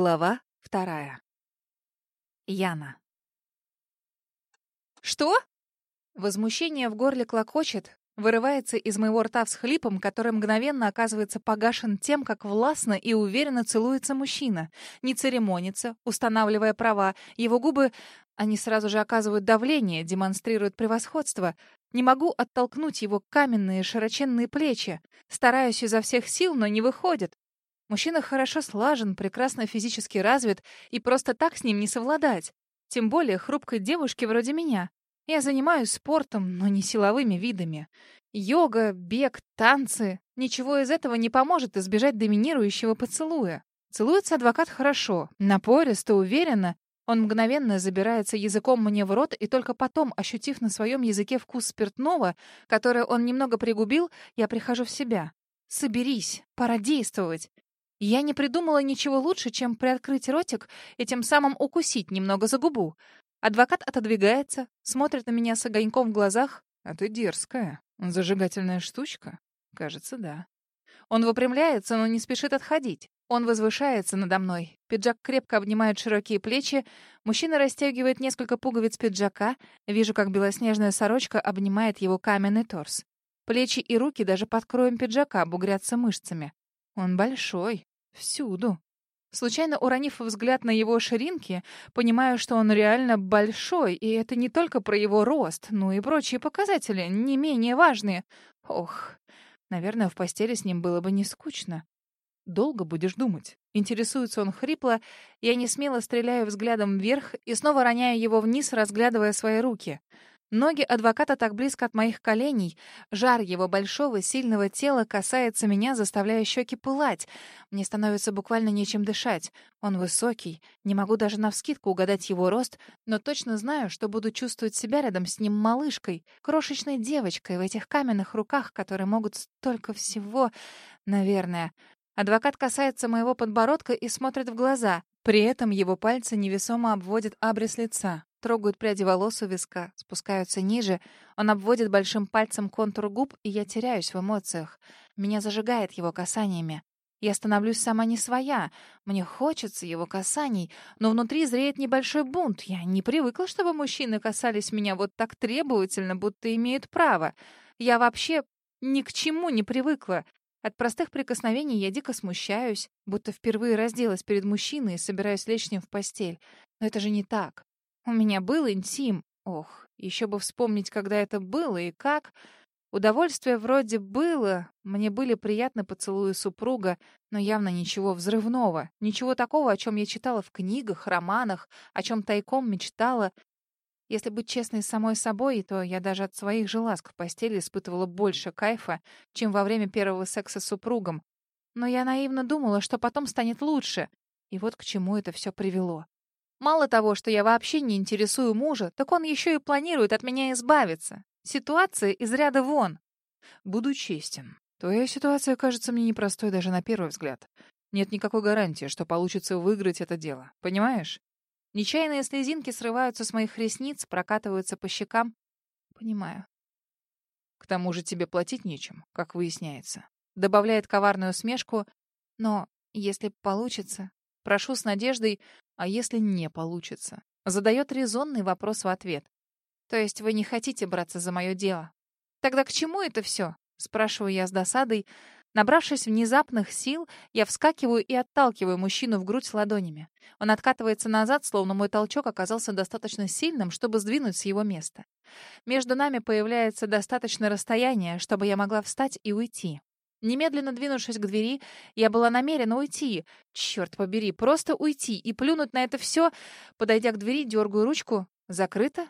Глава вторая. Яна. «Что?» Возмущение в горле клокочет, вырывается из моего рта всхлипом, который мгновенно оказывается погашен тем, как властно и уверенно целуется мужчина. Не церемонится, устанавливая права. Его губы, они сразу же оказывают давление, демонстрируют превосходство. Не могу оттолкнуть его каменные широченные плечи. Стараюсь изо всех сил, но не выходит. Мужчина хорошо слажен, прекрасно физически развит, и просто так с ним не совладать. Тем более хрупкой девушке вроде меня. Я занимаюсь спортом, но не силовыми видами. Йога, бег, танцы. Ничего из этого не поможет избежать доминирующего поцелуя. Целуется адвокат хорошо, напористо, уверенно. Он мгновенно забирается языком мне в рот, и только потом, ощутив на своем языке вкус спиртного, которое он немного пригубил, я прихожу в себя. «Соберись, пора действовать. Я не придумала ничего лучше, чем приоткрыть ротик и тем самым укусить немного за губу. Адвокат отодвигается, смотрит на меня с огоньком в глазах. «А ты дерзкая. Зажигательная штучка?» «Кажется, да». Он выпрямляется, но не спешит отходить. Он возвышается надо мной. Пиджак крепко обнимает широкие плечи. Мужчина расстегивает несколько пуговиц пиджака. Вижу, как белоснежная сорочка обнимает его каменный торс. Плечи и руки даже под кроем пиджака бугрятся мышцами. Он большой, Всюду. Случайно уронив взгляд на его ширинки, понимаю, что он реально большой, и это не только про его рост, но и прочие показатели, не менее важные. Ох, наверное, в постели с ним было бы не скучно. «Долго будешь думать?» Интересуется он хрипло, я не смело стреляю взглядом вверх и снова роняю его вниз, разглядывая свои руки — Ноги адвоката так близко от моих коленей. Жар его большого, сильного тела касается меня, заставляя щеки пылать. Мне становится буквально нечем дышать. Он высокий. Не могу даже навскидку угадать его рост, но точно знаю, что буду чувствовать себя рядом с ним малышкой, крошечной девочкой в этих каменных руках, которые могут столько всего, наверное. Адвокат касается моего подбородка и смотрит в глаза. При этом его пальцы невесомо обводят абрис лица, трогают пряди волос у виска, спускаются ниже. Он обводит большим пальцем контур губ, и я теряюсь в эмоциях. Меня зажигает его касаниями. Я становлюсь сама не своя. Мне хочется его касаний, но внутри зреет небольшой бунт. Я не привыкла, чтобы мужчины касались меня вот так требовательно, будто имеют право. Я вообще ни к чему не привыкла. От простых прикосновений я дико смущаюсь, будто впервые разделась перед мужчиной и собираюсь лечь с ним в постель. Но это же не так. У меня был интим. Ох, еще бы вспомнить, когда это было и как. Удовольствие вроде было, мне были приятны поцелуи супруга, но явно ничего взрывного, ничего такого, о чем я читала в книгах, романах, о чем тайком мечтала, если быть честной с самой собой, то я даже от своих же ласк в постели испытывала больше кайфа, чем во время первого секса с супругом. Но я наивно думала, что потом станет лучше. И вот к чему это все привело. Мало того, что я вообще не интересую мужа, так он еще и планирует от меня избавиться. Ситуация из ряда вон. Буду честен. Твоя ситуация кажется мне непростой даже на первый взгляд. Нет никакой гарантии, что получится выиграть это дело. Понимаешь? Нечаянные слезинки срываются с моих ресниц, прокатываются по щекам. Понимаю. К тому же тебе платить нечем, как выясняется. Добавляет коварную смешку. Но если получится, прошу с надеждой, а если не получится? Задает резонный вопрос в ответ. То есть вы не хотите браться за мое дело? Тогда к чему это все? Спрашиваю я с досадой, Набравшись внезапных сил, я вскакиваю и отталкиваю мужчину в грудь ладонями. Он откатывается назад, словно мой толчок оказался достаточно сильным, чтобы сдвинуть с его места. Между нами появляется достаточно расстояние, чтобы я могла встать и уйти. Немедленно двинувшись к двери, я была намерена уйти. Черт побери, просто уйти и плюнуть на это все. Подойдя к двери, дергаю ручку. Закрыто?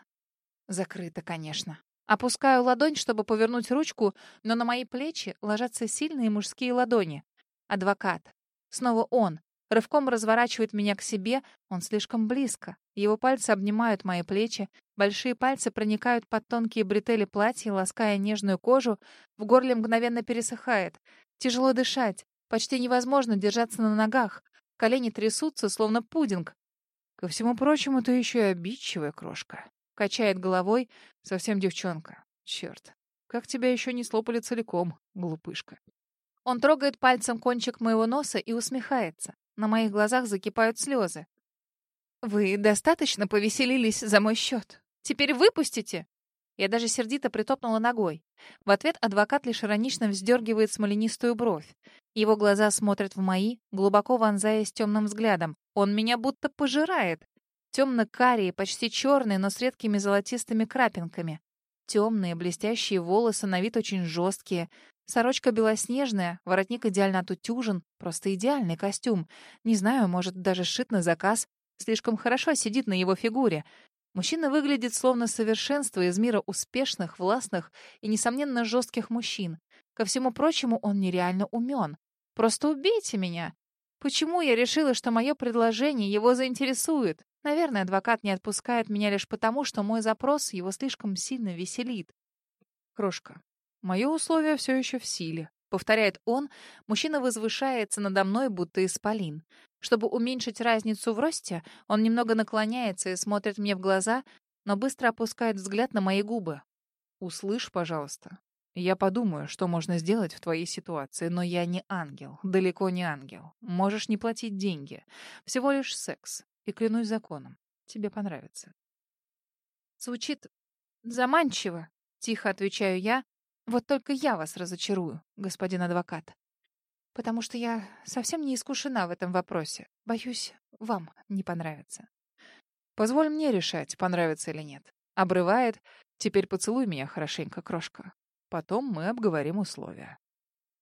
Закрыто, конечно. Опускаю ладонь, чтобы повернуть ручку, но на мои плечи ложатся сильные мужские ладони. Адвокат. Снова он. Рывком разворачивает меня к себе, он слишком близко. Его пальцы обнимают мои плечи, большие пальцы проникают под тонкие бретели платья, лаская нежную кожу, в горле мгновенно пересыхает. Тяжело дышать, почти невозможно держаться на ногах. Колени трясутся, словно пудинг. Ко всему прочему, ты еще и обидчивая крошка. Качает головой. Совсем девчонка. Черт. Как тебя еще не слопали целиком, глупышка. Он трогает пальцем кончик моего носа и усмехается. На моих глазах закипают слезы. «Вы достаточно повеселились за мой счет. Теперь выпустите!» Я даже сердито притопнула ногой. В ответ адвокат лишь иронично вздергивает смоленистую бровь. Его глаза смотрят в мои, глубоко вонзаясь темным взглядом. Он меня будто пожирает темно-карие, почти черные, но с редкими золотистыми крапинками. Темные, блестящие волосы, на вид очень жесткие. Сорочка белоснежная, воротник идеально отутюжен, просто идеальный костюм. Не знаю, может, даже шит на заказ. Слишком хорошо сидит на его фигуре. Мужчина выглядит словно совершенство из мира успешных, властных и, несомненно, жестких мужчин. Ко всему прочему, он нереально умен. Просто убейте меня. Почему я решила, что мое предложение его заинтересует? Наверное, адвокат не отпускает меня лишь потому, что мой запрос его слишком сильно веселит. Крошка, мое условие все еще в силе. Повторяет он, мужчина возвышается надо мной, будто исполин. Чтобы уменьшить разницу в росте, он немного наклоняется и смотрит мне в глаза, но быстро опускает взгляд на мои губы. «Услышь, пожалуйста. Я подумаю, что можно сделать в твоей ситуации, но я не ангел, далеко не ангел. Можешь не платить деньги. Всего лишь секс и клянусь законом, тебе понравится. Звучит заманчиво, тихо отвечаю я. Вот только я вас разочарую, господин адвокат. Потому что я совсем не искушена в этом вопросе. Боюсь, вам не понравится. Позволь мне решать, понравится или нет. Обрывает. Теперь поцелуй меня хорошенько, крошка. Потом мы обговорим условия.